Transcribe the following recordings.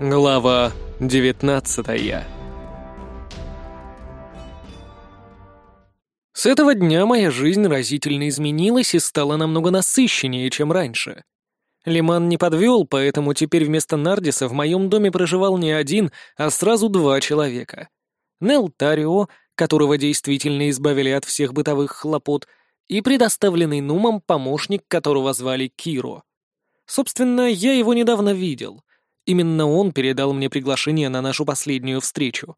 Глава 19 С этого дня моя жизнь разительно изменилась и стала намного насыщеннее, чем раньше. Лиман не подвел, поэтому теперь вместо Нардиса в моем доме проживал не один, а сразу два человека. Нел Тарио, которого действительно избавили от всех бытовых хлопот, и предоставленный Нумом помощник, которого звали Киро. Собственно, я его недавно видел — Именно он передал мне приглашение на нашу последнюю встречу.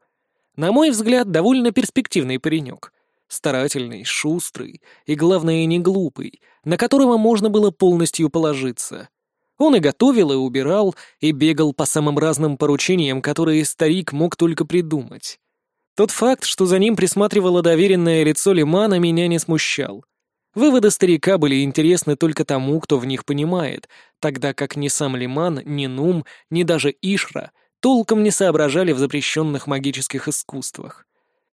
На мой взгляд, довольно перспективный паренек. Старательный, шустрый и, главное, не глупый, на которого можно было полностью положиться. Он и готовил, и убирал, и бегал по самым разным поручениям, которые старик мог только придумать. Тот факт, что за ним присматривало доверенное лицо Лимана, меня не смущал. Выводы старика были интересны только тому, кто в них понимает, тогда как ни сам Лиман, ни Нум, ни даже Ишра толком не соображали в запрещенных магических искусствах.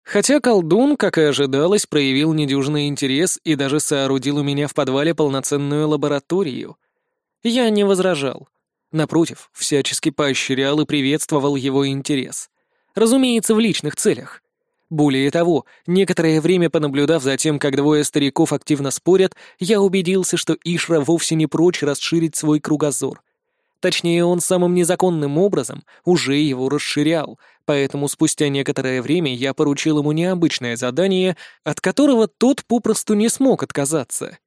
Хотя колдун, как и ожидалось, проявил недюжный интерес и даже соорудил у меня в подвале полноценную лабораторию. Я не возражал. Напротив, всячески поощрял и приветствовал его интерес. Разумеется, в личных целях. Более того, некоторое время понаблюдав за тем, как двое стариков активно спорят, я убедился, что Ишра вовсе не прочь расширить свой кругозор. Точнее, он самым незаконным образом уже его расширял, поэтому спустя некоторое время я поручил ему необычное задание, от которого тот попросту не смог отказаться.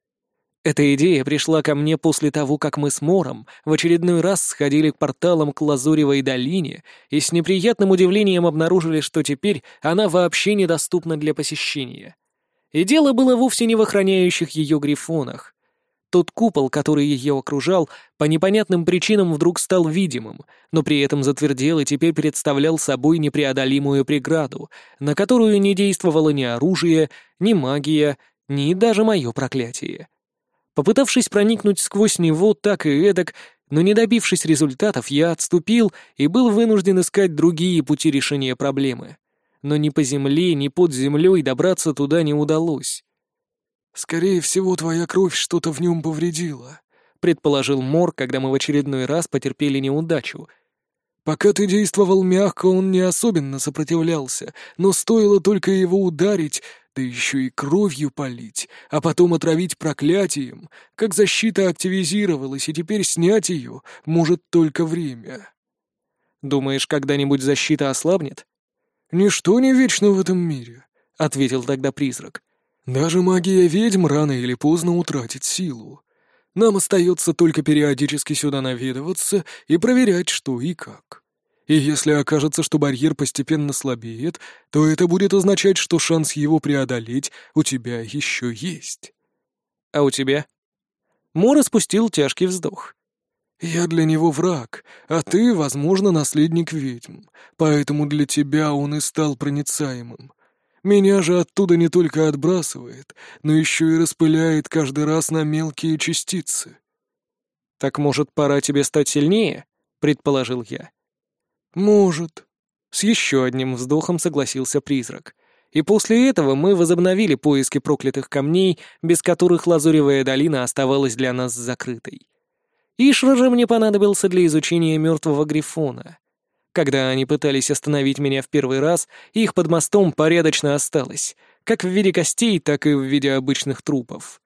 Эта идея пришла ко мне после того, как мы с Мором в очередной раз сходили к порталам к Лазуревой долине и с неприятным удивлением обнаружили, что теперь она вообще недоступна для посещения. И дело было вовсе не в охраняющих ее грифонах. Тот купол, который ее окружал, по непонятным причинам вдруг стал видимым, но при этом затвердел и теперь представлял собой непреодолимую преграду, на которую не действовало ни оружие, ни магия, ни даже мое проклятие. Попытавшись проникнуть сквозь него так и эдак, но не добившись результатов, я отступил и был вынужден искать другие пути решения проблемы. Но ни по земле, ни под землей добраться туда не удалось. «Скорее всего, твоя кровь что-то в нем повредила», — предположил Мор, когда мы в очередной раз потерпели неудачу. «Пока ты действовал мягко, он не особенно сопротивлялся, но стоило только его ударить, да еще и кровью полить, а потом отравить проклятием, как защита активизировалась, и теперь снять ее может только время. Думаешь, когда-нибудь защита ослабнет? Ничто не вечно в этом мире, — ответил тогда призрак. Даже магия ведьм рано или поздно утратит силу. Нам остается только периодически сюда наведываться и проверять, что и как. И если окажется, что барьер постепенно слабеет, то это будет означать, что шанс его преодолеть у тебя еще есть. А у тебя? Мора спустил тяжкий вздох. «Я для него враг, а ты, возможно, наследник ведьм, поэтому для тебя он и стал проницаемым. Меня же оттуда не только отбрасывает, но еще и распыляет каждый раз на мелкие частицы». «Так, может, пора тебе стать сильнее?» — предположил я. «Может». С еще одним вздохом согласился призрак. И после этого мы возобновили поиски проклятых камней, без которых Лазуревая долина оставалась для нас закрытой. Ишра же мне понадобился для изучения мертвого грифона. Когда они пытались остановить меня в первый раз, их под мостом порядочно осталось, как в виде костей, так и в виде обычных трупов.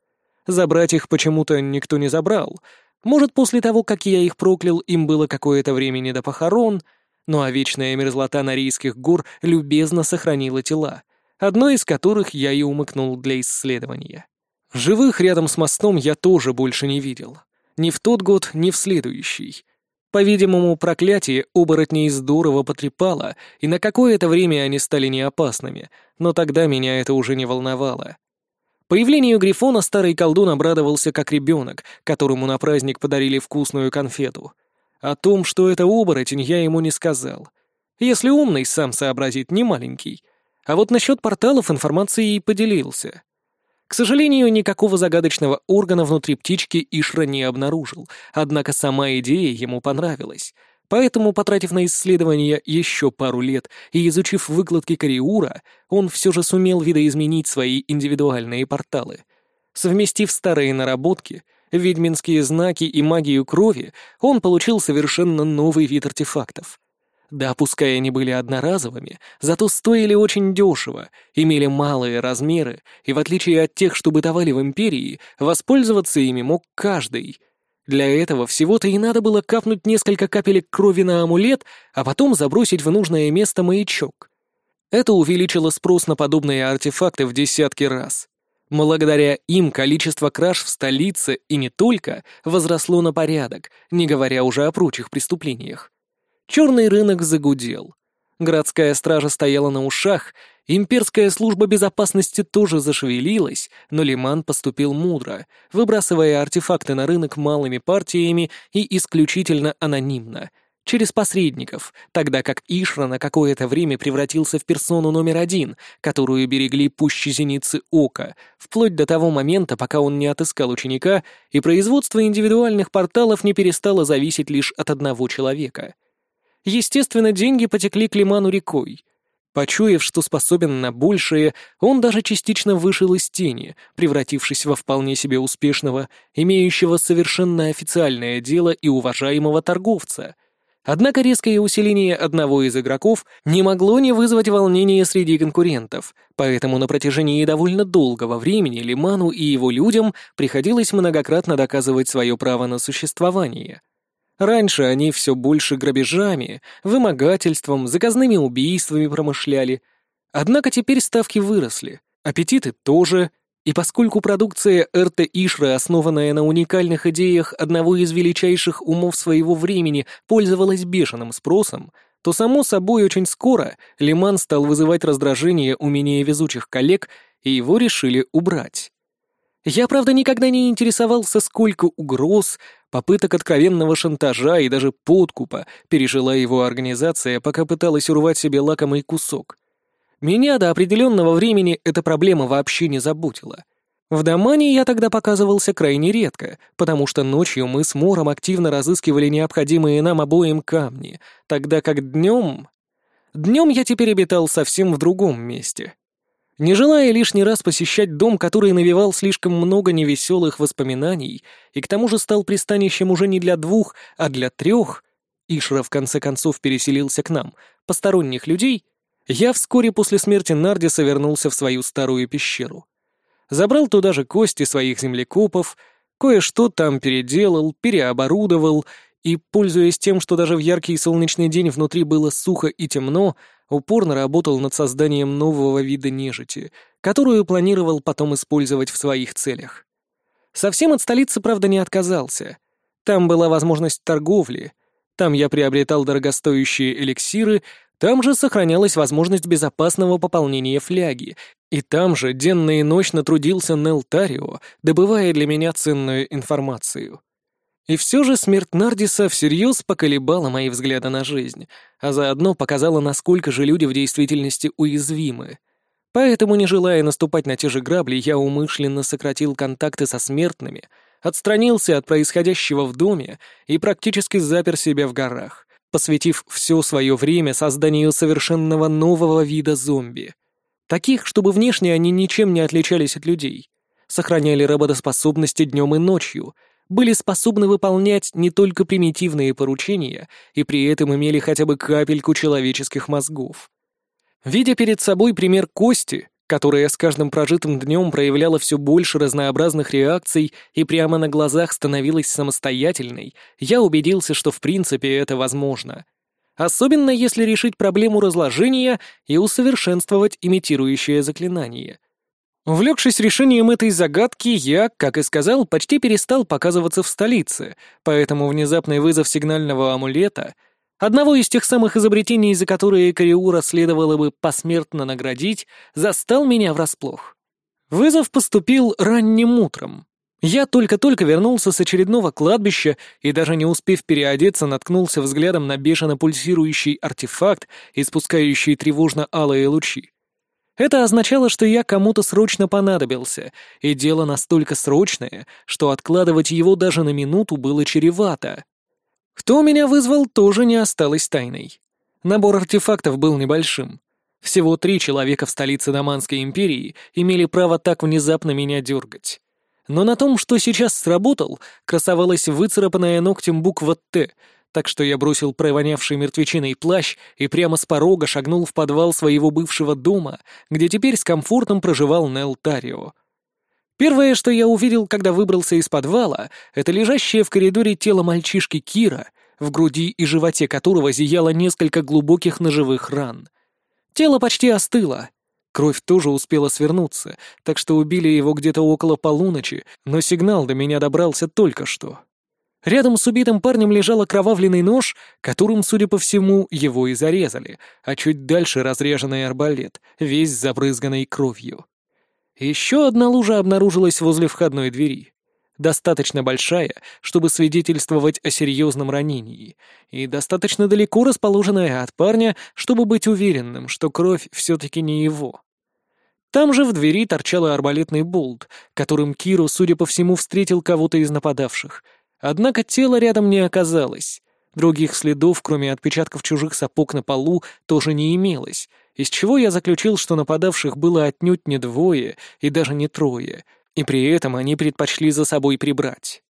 Забрать их почему-то никто не забрал. Может, после того, как я их проклял, им было какое-то время не до похорон — ну а вечная мерзлота Норийских гор любезно сохранила тела, одно из которых я и умыкнул для исследования. Живых рядом с мостом я тоже больше не видел. Ни в тот год, ни в следующий. По-видимому, проклятие оборотней здорово потрепало, и на какое-то время они стали неопасными, но тогда меня это уже не волновало. Появлению Грифона старый колдун обрадовался как ребенок, которому на праздник подарили вкусную конфету — о том, что это оборотень, я ему не сказал. Если умный, сам сообразит, не маленький. А вот насчет порталов информацией поделился. К сожалению, никакого загадочного органа внутри птички Ишра не обнаружил, однако сама идея ему понравилась. Поэтому, потратив на исследование еще пару лет и изучив выкладки Кариура, он все же сумел видоизменить свои индивидуальные порталы. Совместив старые наработки — ведьминские знаки и магию крови, он получил совершенно новый вид артефактов. Да, пускай они были одноразовыми, зато стоили очень дешево, имели малые размеры, и в отличие от тех, что бытовали в Империи, воспользоваться ими мог каждый. Для этого всего-то и надо было капнуть несколько капелек крови на амулет, а потом забросить в нужное место маячок. Это увеличило спрос на подобные артефакты в десятки раз. Благодаря им количество краж в столице и не только возросло на порядок, не говоря уже о прочих преступлениях. Черный рынок загудел. Городская стража стояла на ушах, имперская служба безопасности тоже зашевелилась, но Лиман поступил мудро, выбрасывая артефакты на рынок малыми партиями и исключительно анонимно, через посредников, тогда как Ишра на какое-то время превратился в персону номер один, которую берегли пуще зеницы ока, вплоть до того момента, пока он не отыскал ученика, и производство индивидуальных порталов не перестало зависеть лишь от одного человека — Естественно, деньги потекли к Лиману рекой. Почуяв, что способен на большее, он даже частично вышел из тени, превратившись во вполне себе успешного, имеющего совершенно официальное дело и уважаемого торговца. Однако резкое усиление одного из игроков не могло не вызвать волнения среди конкурентов, поэтому на протяжении довольно долгого времени Лиману и его людям приходилось многократно доказывать свое право на существование — Раньше они все больше грабежами, вымогательством, заказными убийствами промышляли. Однако теперь ставки выросли, аппетиты тоже, и поскольку продукция Эрте Ишры, основанная на уникальных идеях одного из величайших умов своего времени, пользовалась бешеным спросом, то, само собой, очень скоро Лиман стал вызывать раздражение у менее везучих коллег, и его решили убрать. Я, правда, никогда не интересовался, сколько угроз, попыток откровенного шантажа и даже подкупа пережила его организация, пока пыталась урвать себе лакомый кусок. Меня до определенного времени эта проблема вообще не заботила. В Домане я тогда показывался крайне редко, потому что ночью мы с Мором активно разыскивали необходимые нам обоим камни, тогда как днем... Днем я теперь обитал совсем в другом месте. Не желая лишний раз посещать дом, который навевал слишком много невеселых воспоминаний, и к тому же стал пристанищем уже не для двух, а для трех, Ишра в конце концов переселился к нам, посторонних людей, я вскоре после смерти Нардиса вернулся в свою старую пещеру. Забрал туда же кости своих землекопов, кое-что там переделал, переоборудовал и, пользуясь тем, что даже в яркий солнечный день внутри было сухо и темно, упорно работал над созданием нового вида нежити, которую планировал потом использовать в своих целях. Совсем от столицы, правда, не отказался. Там была возможность торговли, там я приобретал дорогостоящие эликсиры, там же сохранялась возможность безопасного пополнения фляги, и там же денно и ночно трудился Нелтарио, добывая для меня ценную информацию. И все же смерть Нардиса всерьез поколебала мои взгляды на жизнь, а заодно показала, насколько же люди в действительности уязвимы. Поэтому, не желая наступать на те же грабли, я умышленно сократил контакты со смертными, отстранился от происходящего в доме и практически запер себя в горах, посвятив все свое время созданию совершенного нового вида зомби. Таких, чтобы внешне они ничем не отличались от людей, сохраняли работоспособности днем и ночью — были способны выполнять не только примитивные поручения и при этом имели хотя бы капельку человеческих мозгов. Видя перед собой пример Кости, которая с каждым прожитым днем проявляла все больше разнообразных реакций и прямо на глазах становилась самостоятельной, я убедился, что в принципе это возможно. Особенно если решить проблему разложения и усовершенствовать имитирующее заклинание — Увлекшись решением этой загадки, я, как и сказал, почти перестал показываться в столице, поэтому внезапный вызов сигнального амулета, одного из тех самых изобретений, за которые Кариура следовало бы посмертно наградить, застал меня врасплох. Вызов поступил ранним утром. Я только-только вернулся с очередного кладбища и, даже не успев переодеться, наткнулся взглядом на бешено пульсирующий артефакт, испускающий тревожно-алые лучи. Это означало, что я кому-то срочно понадобился, и дело настолько срочное, что откладывать его даже на минуту было чревато. Кто меня вызвал, тоже не осталось тайной. Набор артефактов был небольшим. Всего три человека в столице Даманской империи имели право так внезапно меня дергать. Но на том, что сейчас сработал, красовалась выцарапанная ногтем буква «Т», так что я бросил провонявший мертвечиной плащ и прямо с порога шагнул в подвал своего бывшего дома, где теперь с комфортом проживал Нел Тарио. Первое, что я увидел, когда выбрался из подвала, это лежащее в коридоре тело мальчишки Кира, в груди и животе которого зияло несколько глубоких ножевых ран. Тело почти остыло. Кровь тоже успела свернуться, так что убили его где-то около полуночи, но сигнал до меня добрался только что. Рядом с убитым парнем лежал окровавленный нож, которым, судя по всему, его и зарезали, а чуть дальше разреженный арбалет, весь забрызганный кровью. Еще одна лужа обнаружилась возле входной двери. Достаточно большая, чтобы свидетельствовать о серьезном ранении, и достаточно далеко расположенная от парня, чтобы быть уверенным, что кровь все-таки не его. Там же в двери торчал арбалетный болт, которым Киру, судя по всему, встретил кого-то из нападавших. Однако тела рядом не оказалось. Других следов, кроме отпечатков чужих сапог на полу, тоже не имелось, из чего я заключил, что нападавших было отнюдь не двое и даже не трое, и при этом они предпочли за собой прибрать.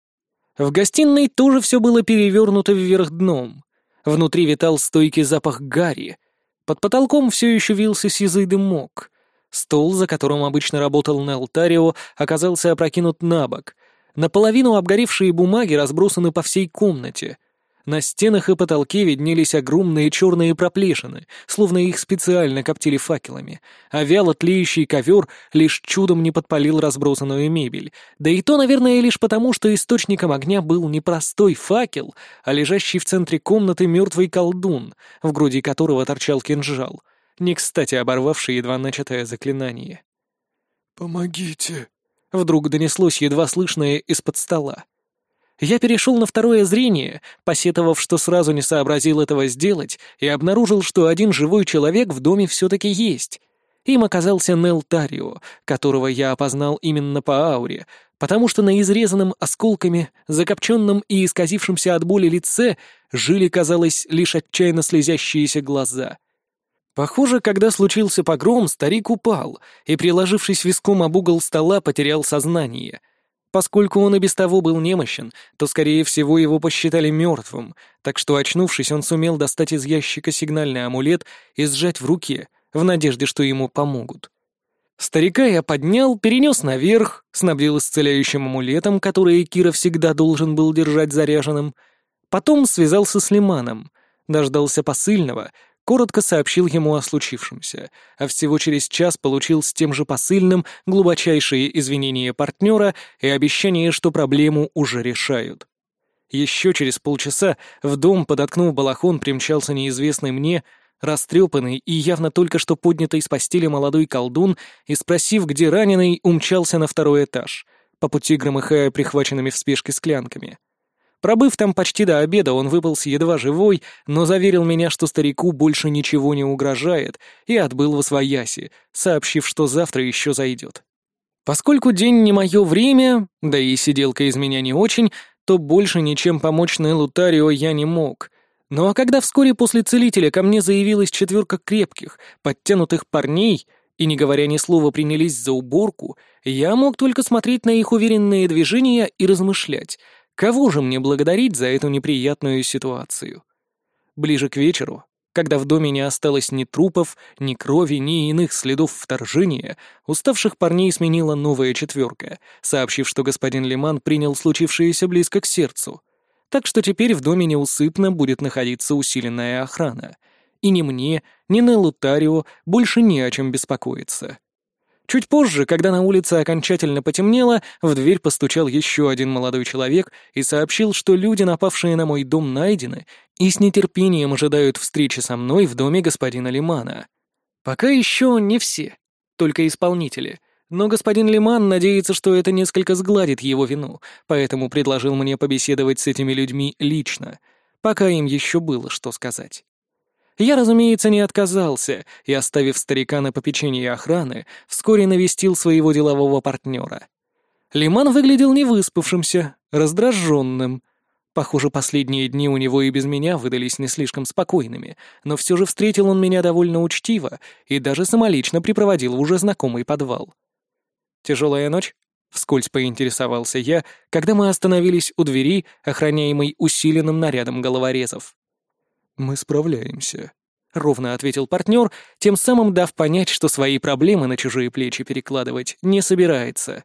В гостиной тоже все было перевернуто вверх дном. Внутри витал стойкий запах гари. Под потолком все еще вился сизый дымок. Стол, за которым обычно работал Нелтарио, оказался опрокинут на бок. Наполовину обгоревшие бумаги разбросаны по всей комнате — на стенах и потолке виднелись огромные черные проплешины, словно их специально коптили факелами, а вяло тлеющий ковер лишь чудом не подпалил разбросанную мебель, да и то, наверное, лишь потому, что источником огня был не простой факел, а лежащий в центре комнаты мертвый колдун, в груди которого торчал кинжал, не кстати оборвавший едва начатое заклинание. «Помогите!» — вдруг донеслось едва слышное из-под стола. Я перешел на второе зрение, посетовав, что сразу не сообразил этого сделать, и обнаружил, что один живой человек в доме все-таки есть. Им оказался Нел Тарио, которого я опознал именно по ауре, потому что на изрезанном осколками, закопченном и исказившемся от боли лице жили, казалось, лишь отчаянно слезящиеся глаза. Похоже, когда случился погром, старик упал и, приложившись виском об угол стола, потерял сознание — Поскольку он и без того был немощен, то, скорее всего, его посчитали мертвым, так что, очнувшись, он сумел достать из ящика сигнальный амулет и сжать в руке, в надежде, что ему помогут. Старика я поднял, перенес наверх, снабдил исцеляющим амулетом, который Кира всегда должен был держать заряженным. Потом связался с Лиманом, дождался посыльного коротко сообщил ему о случившемся, а всего через час получил с тем же посыльным глубочайшие извинения партнера и обещание, что проблему уже решают. Еще через полчаса в дом, подоткнув балахон, примчался неизвестный мне, растрепанный и явно только что поднятый с постели молодой колдун и, спросив, где раненый, умчался на второй этаж, по пути громыхая прихваченными в спешке склянками. Пробыв там почти до обеда, он выполз едва живой, но заверил меня, что старику больше ничего не угрожает, и отбыл во свояси, сообщив, что завтра еще зайдет. Поскольку день не мое время, да и сиделка из меня не очень, то больше ничем помочь Нелу Тарио я не мог. Ну а когда вскоре после целителя ко мне заявилась четверка крепких, подтянутых парней, и, не говоря ни слова, принялись за уборку, я мог только смотреть на их уверенные движения и размышлять — Кого же мне благодарить за эту неприятную ситуацию? Ближе к вечеру, когда в доме не осталось ни трупов, ни крови, ни иных следов вторжения, уставших парней сменила новая четверка, сообщив, что господин Лиман принял случившееся близко к сердцу. Так что теперь в доме неусыпно будет находиться усиленная охрана. И ни мне, ни Неллу Тарио больше не о чем беспокоиться. Чуть позже, когда на улице окончательно потемнело, в дверь постучал еще один молодой человек и сообщил, что люди, напавшие на мой дом, найдены и с нетерпением ожидают встречи со мной в доме господина Лимана. Пока еще не все, только исполнители. Но господин Лиман надеется, что это несколько сгладит его вину, поэтому предложил мне побеседовать с этими людьми лично, пока им еще было что сказать. Я, разумеется, не отказался и, оставив старика на попечении охраны, вскоре навестил своего делового партнера. Лиман выглядел невыспавшимся, раздраженным. Похоже, последние дни у него и без меня выдались не слишком спокойными, но все же встретил он меня довольно учтиво и даже самолично припроводил в уже знакомый подвал. «Тяжелая ночь?» — вскользь поинтересовался я, когда мы остановились у двери, охраняемой усиленным нарядом головорезов. «Мы справляемся», — ровно ответил партнер, тем самым дав понять, что свои проблемы на чужие плечи перекладывать не собирается.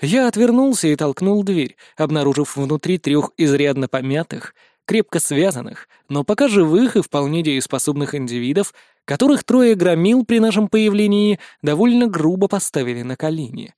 Я отвернулся и толкнул дверь, обнаружив внутри трех изрядно помятых, крепко связанных, но пока живых и вполне дееспособных индивидов, которых трое громил при нашем появлении довольно грубо поставили на колени.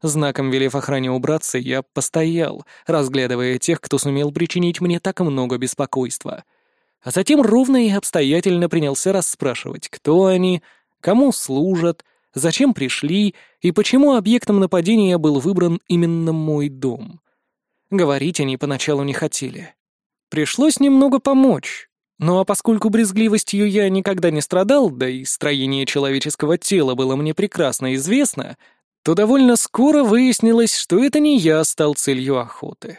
Знаком велев охране убраться, я постоял, разглядывая тех, кто сумел причинить мне так много беспокойства — а затем ровно и обстоятельно принялся расспрашивать, кто они, кому служат, зачем пришли и почему объектом нападения был выбран именно мой дом. Говорить они поначалу не хотели. Пришлось немного помочь. Ну а поскольку брезгливостью я никогда не страдал, да и строение человеческого тела было мне прекрасно известно, то довольно скоро выяснилось, что это не я стал целью охоты.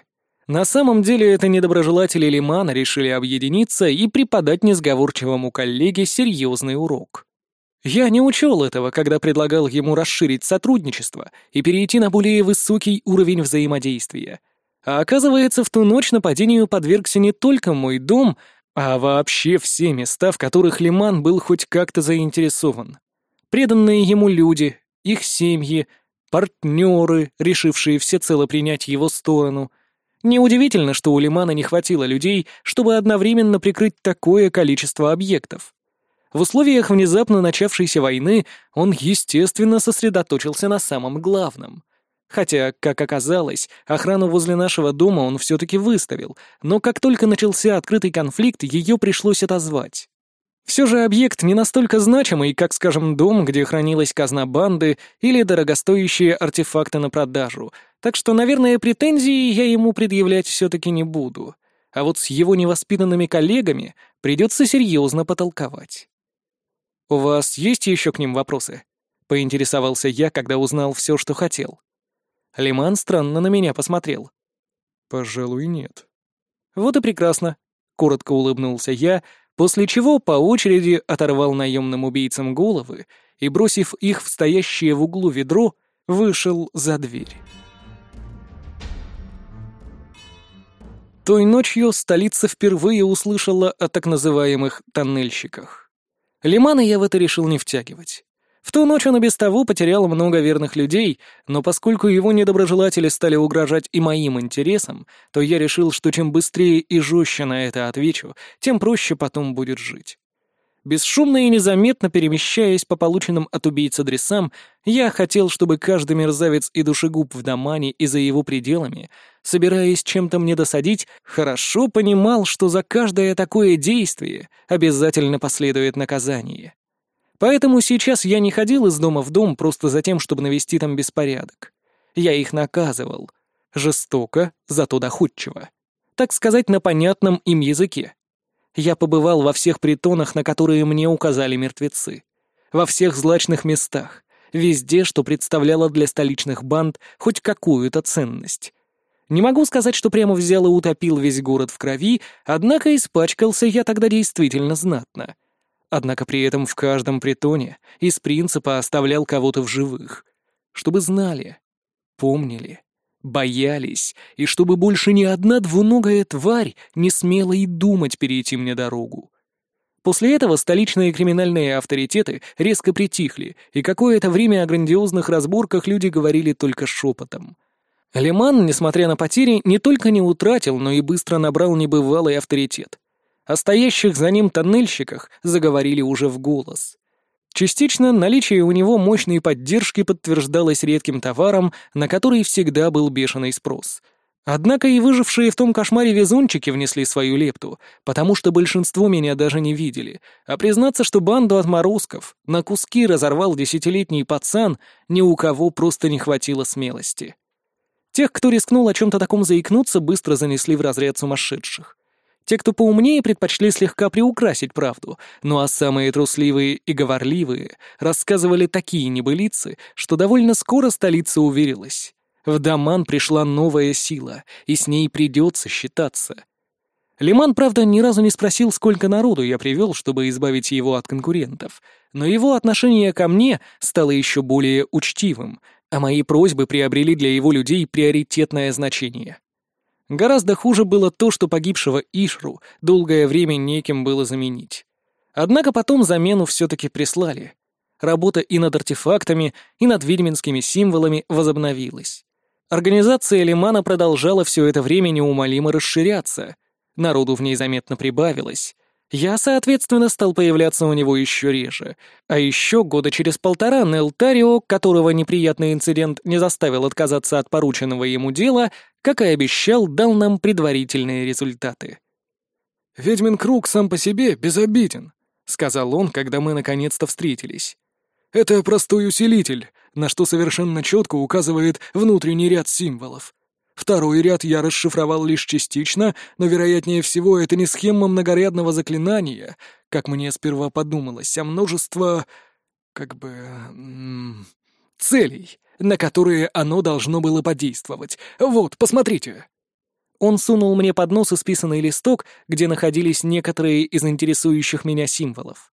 На самом деле это недоброжелатели Лимана решили объединиться и преподать несговорчивому коллеге серьезный урок. Я не учел этого, когда предлагал ему расширить сотрудничество и перейти на более высокий уровень взаимодействия. А оказывается, в ту ночь нападению подвергся не только мой дом, а вообще все места, в которых Лиман был хоть как-то заинтересован. Преданные ему люди, их семьи, партнеры, решившие всецело принять его сторону — Неудивительно, что у Лимана не хватило людей, чтобы одновременно прикрыть такое количество объектов. В условиях внезапно начавшейся войны он, естественно, сосредоточился на самом главном. Хотя, как оказалось, охрану возле нашего дома он все-таки выставил, но как только начался открытый конфликт, ее пришлось отозвать. Все же объект не настолько значимый, как, скажем, дом, где хранилась казна банды или дорогостоящие артефакты на продажу, так что, наверное, претензии я ему предъявлять все-таки не буду. А вот с его невоспитанными коллегами придется серьезно потолковать. «У вас есть еще к ним вопросы?» — поинтересовался я, когда узнал все, что хотел. Лиман странно на меня посмотрел. «Пожалуй, нет». «Вот и прекрасно», — коротко улыбнулся я, после чего по очереди оторвал наемным убийцам головы и, бросив их в стоящее в углу ведро, вышел за дверь. Той ночью столица впервые услышала о так называемых «тоннельщиках». Лимана я в это решил не втягивать. В ту ночь он и без того потерял много верных людей, но поскольку его недоброжелатели стали угрожать и моим интересам, то я решил, что чем быстрее и жестче на это отвечу, тем проще потом будет жить. Бесшумно и незаметно перемещаясь по полученным от убийц адресам, я хотел, чтобы каждый мерзавец и душегуб в Домане и за его пределами, собираясь чем-то мне досадить, хорошо понимал, что за каждое такое действие обязательно последует наказание. Поэтому сейчас я не ходил из дома в дом просто за тем, чтобы навести там беспорядок. Я их наказывал. Жестоко, зато доходчиво. Так сказать, на понятном им языке. Я побывал во всех притонах, на которые мне указали мертвецы. Во всех злачных местах. Везде, что представляло для столичных банд хоть какую-то ценность. Не могу сказать, что прямо взял и утопил весь город в крови, однако испачкался я тогда действительно знатно — Однако при этом в каждом притоне из принципа оставлял кого-то в живых. Чтобы знали, помнили, боялись, и чтобы больше ни одна двуногая тварь не смела и думать перейти мне дорогу. После этого столичные криминальные авторитеты резко притихли, и какое-то время о грандиозных разборках люди говорили только шепотом. Лиман, несмотря на потери, не только не утратил, но и быстро набрал небывалый авторитет о стоящих за ним тоннельщиках заговорили уже в голос. Частично наличие у него мощной поддержки подтверждалось редким товаром, на который всегда был бешеный спрос. Однако и выжившие в том кошмаре везунчики внесли свою лепту, потому что большинство меня даже не видели, а признаться, что банду отморозков на куски разорвал десятилетний пацан, ни у кого просто не хватило смелости. Тех, кто рискнул о чем-то таком заикнуться, быстро занесли в разряд сумасшедших. Те, кто поумнее, предпочли слегка приукрасить правду, ну а самые трусливые и говорливые рассказывали такие небылицы, что довольно скоро столица уверилась. В Даман пришла новая сила, и с ней придется считаться. Лиман, правда, ни разу не спросил, сколько народу я привел, чтобы избавить его от конкурентов, но его отношение ко мне стало еще более учтивым, а мои просьбы приобрели для его людей приоритетное значение. Гораздо хуже было то, что погибшего Ишру долгое время неким было заменить. Однако потом замену все-таки прислали. Работа и над артефактами, и над ведьминскими символами возобновилась. Организация Лимана продолжала все это время неумолимо расширяться. Народу в ней заметно прибавилось. Я, соответственно, стал появляться у него еще реже. А еще года через полтора Нелтарио, которого неприятный инцидент не заставил отказаться от порученного ему дела, как и обещал, дал нам предварительные результаты. «Ведьмин круг сам по себе безобиден», — сказал он, когда мы наконец-то встретились. «Это простой усилитель, на что совершенно четко указывает внутренний ряд символов. Второй ряд я расшифровал лишь частично, но, вероятнее всего, это не схема многорядного заклинания, как мне сперва подумалось, а множество... как бы... целей, на которые оно должно было подействовать. Вот, посмотрите!» Он сунул мне под нос исписанный листок, где находились некоторые из интересующих меня символов.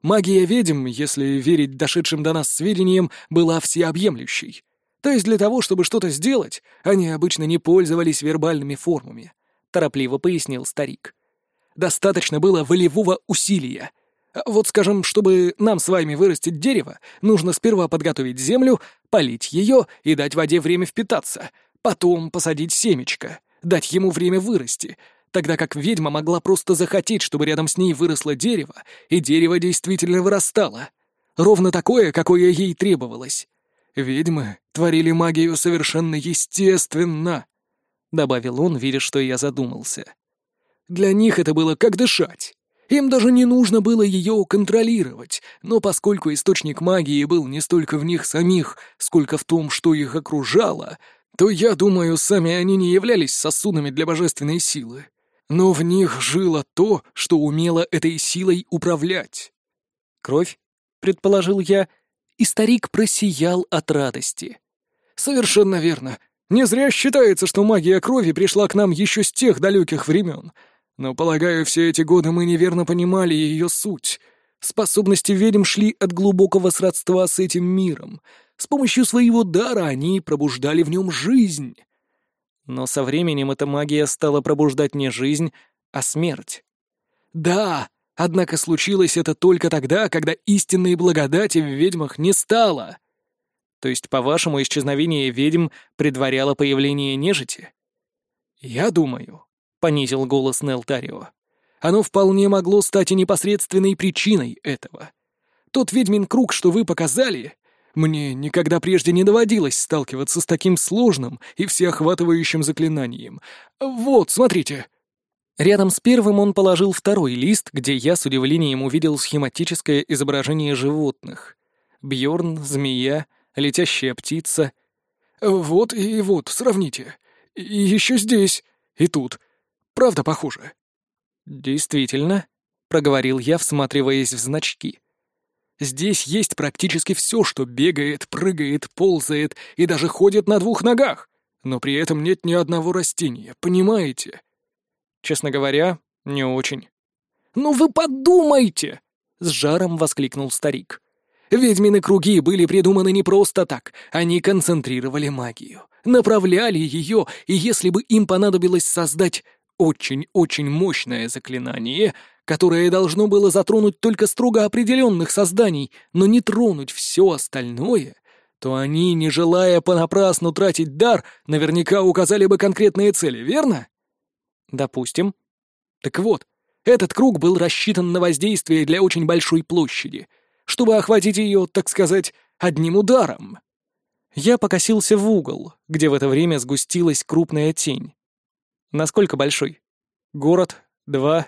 Магия ведьм, если верить дошедшим до нас сведениям, была всеобъемлющей. То есть для того, чтобы что-то сделать, они обычно не пользовались вербальными формами», — торопливо пояснил старик. «Достаточно было волевого усилия. Вот, скажем, чтобы нам с вами вырастить дерево, нужно сперва подготовить землю, полить ее и дать воде время впитаться, потом посадить семечко, дать ему время вырасти, тогда как ведьма могла просто захотеть, чтобы рядом с ней выросло дерево, и дерево действительно вырастало. Ровно такое, какое ей требовалось. Ведьмы творили магию совершенно естественно», — добавил он, видя, что я задумался. «Для них это было как дышать. Им даже не нужно было ее контролировать, но поскольку источник магии был не столько в них самих, сколько в том, что их окружало, то, я думаю, сами они не являлись сосудами для божественной силы. Но в них жило то, что умело этой силой управлять». «Кровь?» — предположил я — и старик просиял от радости. «Совершенно верно. Не зря считается, что магия крови пришла к нам еще с тех далеких времен. Но, полагаю, все эти годы мы неверно понимали ее суть. Способности ведьм шли от глубокого сродства с этим миром. С помощью своего дара они пробуждали в нем жизнь». Но со временем эта магия стала пробуждать не жизнь, а смерть. «Да, Однако случилось это только тогда, когда истинной благодати в ведьмах не стало. То есть, по-вашему, исчезновение ведьм предваряло появление нежити? Я думаю, — понизил голос Нелтарио, — оно вполне могло стать и непосредственной причиной этого. Тот ведьмин круг, что вы показали, мне никогда прежде не доводилось сталкиваться с таким сложным и всеохватывающим заклинанием. Вот, смотрите. Рядом с первым он положил второй лист, где я с удивлением увидел схематическое изображение животных. Бьорн, змея, летящая птица. «Вот и вот, сравните. И еще здесь, и тут. Правда похоже?» «Действительно», — проговорил я, всматриваясь в значки. «Здесь есть практически все, что бегает, прыгает, ползает и даже ходит на двух ногах, но при этом нет ни одного растения, понимаете?» Честно говоря, не очень. «Ну вы подумайте!» — с жаром воскликнул старик. «Ведьмины круги были придуманы не просто так. Они концентрировали магию, направляли ее, и если бы им понадобилось создать очень-очень мощное заклинание, которое должно было затронуть только строго определенных созданий, но не тронуть все остальное, то они, не желая понапрасну тратить дар, наверняка указали бы конкретные цели, верно? Допустим. Так вот, этот круг был рассчитан на воздействие для очень большой площади, чтобы охватить ее, так сказать, одним ударом. Я покосился в угол, где в это время сгустилась крупная тень. Насколько большой? Город? Два?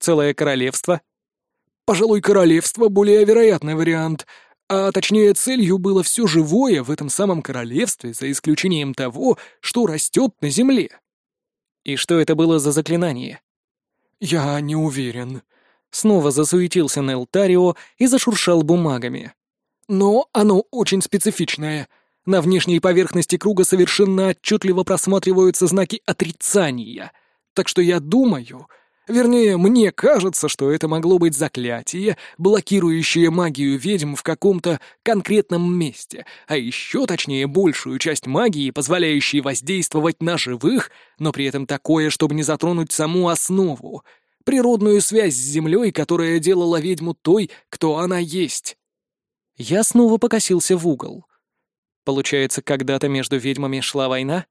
Целое королевство? Пожалуй, королевство — более вероятный вариант, а точнее целью было все живое в этом самом королевстве, за исключением того, что растет на земле. И что это было за заклинание? Я не уверен. Снова засуетился Нелтарио и зашуршал бумагами. Но оно очень специфичное. На внешней поверхности круга совершенно отчетливо просматриваются знаки отрицания. Так что я думаю, Вернее, мне кажется, что это могло быть заклятие, блокирующее магию ведьм в каком-то конкретном месте, а еще точнее большую часть магии, позволяющей воздействовать на живых, но при этом такое, чтобы не затронуть саму основу, природную связь с землей, которая делала ведьму той, кто она есть. Я снова покосился в угол. Получается, когда-то между ведьмами шла война?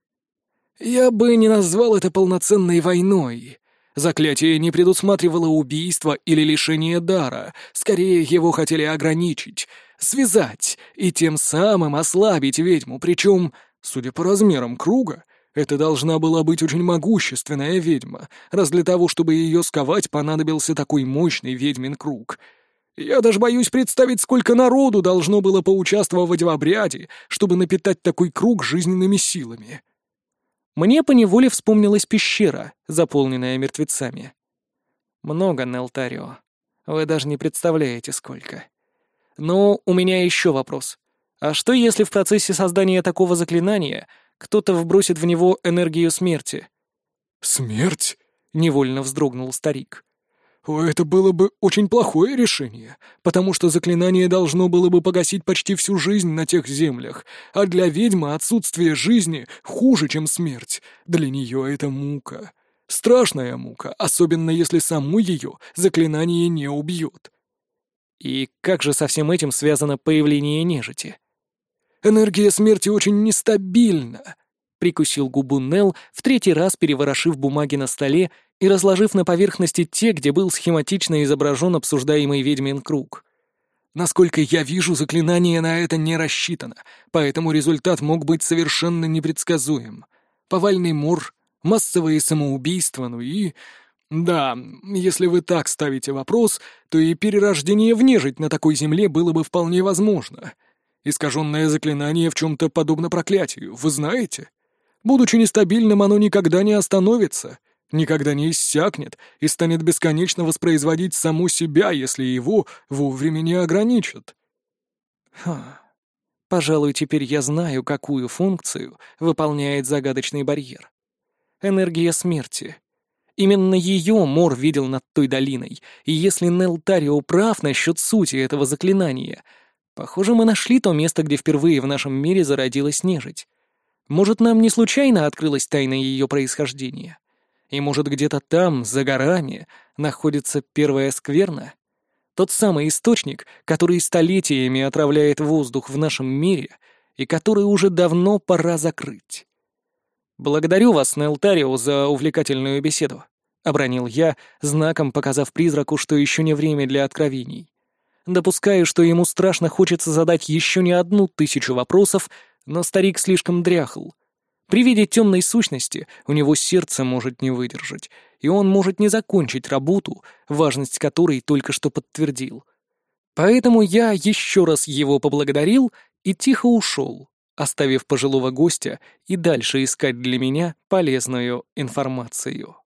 Я бы не назвал это полноценной войной. Заклятие не предусматривало убийство или лишение дара, скорее его хотели ограничить, связать и тем самым ослабить ведьму, причем, судя по размерам круга, это должна была быть очень могущественная ведьма, раз для того, чтобы ее сковать, понадобился такой мощный ведьмин круг — я даже боюсь представить, сколько народу должно было поучаствовать в обряде, чтобы напитать такой круг жизненными силами. Мне поневоле вспомнилась пещера, заполненная мертвецами. Много, Нелтарио. Вы даже не представляете, сколько. Но у меня еще вопрос. А что, если в процессе создания такого заклинания кто-то вбросит в него энергию смерти? «Смерть?» — невольно вздрогнул старик. Это было бы очень плохое решение, потому что заклинание должно было бы погасить почти всю жизнь на тех землях, а для ведьмы отсутствие жизни хуже, чем смерть. Для нее это мука. Страшная мука, особенно если саму ее заклинание не убьет. И как же со всем этим связано появление нежити? Энергия смерти очень нестабильна, прикусил губу Нел, в третий раз переворошив бумаги на столе и разложив на поверхности те, где был схематично изображен обсуждаемый ведьмин круг. Насколько я вижу, заклинание на это не рассчитано, поэтому результат мог быть совершенно непредсказуем. Повальный мур, массовые самоубийства, ну и... Да, если вы так ставите вопрос, то и перерождение в нежить на такой земле было бы вполне возможно. Искаженное заклинание в чем-то подобно проклятию, вы знаете? Будучи нестабильным, оно никогда не остановится — никогда не иссякнет и станет бесконечно воспроизводить саму себя, если его вовремя не ограничат. Ха. Пожалуй, теперь я знаю, какую функцию выполняет загадочный барьер. Энергия смерти. Именно ее Мор видел над той долиной, и если Нелтарио прав насчет сути этого заклинания, похоже, мы нашли то место, где впервые в нашем мире зародилась нежить. Может, нам не случайно открылась тайна ее происхождения? И может где-то там, за горами, находится первая скверна? Тот самый источник, который столетиями отравляет воздух в нашем мире и который уже давно пора закрыть. «Благодарю вас, Нелтарио, за увлекательную беседу», — обронил я, знаком показав призраку, что еще не время для откровений. Допускаю, что ему страшно хочется задать еще не одну тысячу вопросов, но старик слишком дряхл, при виде темной сущности у него сердце может не выдержать, и он может не закончить работу, важность которой только что подтвердил. Поэтому я еще раз его поблагодарил и тихо ушел, оставив пожилого гостя и дальше искать для меня полезную информацию.